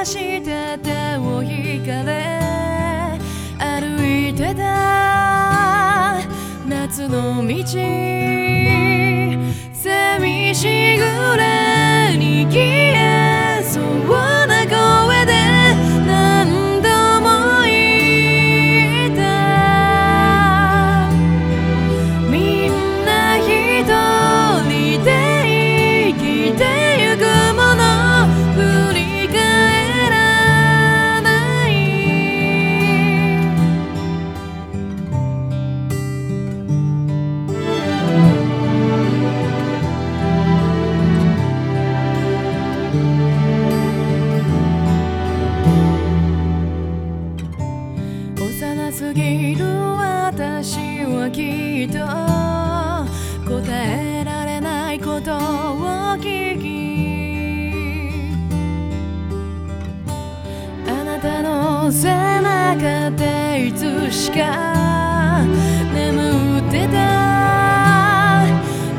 かして手を引かれ歩いてた夏の道。はきっと答えられないことを聞き。あなたの背中でいつしか眠ってた。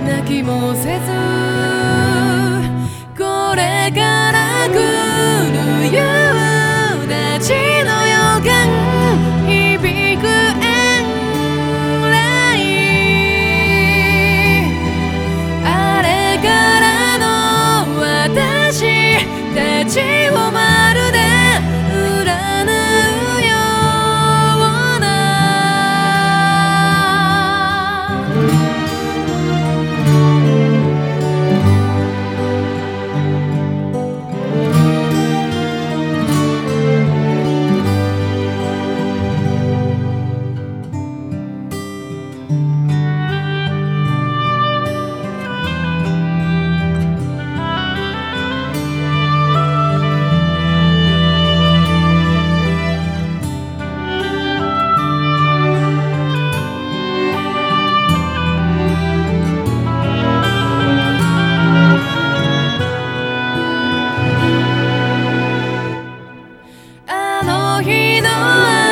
泣きもせずこれからた日のあ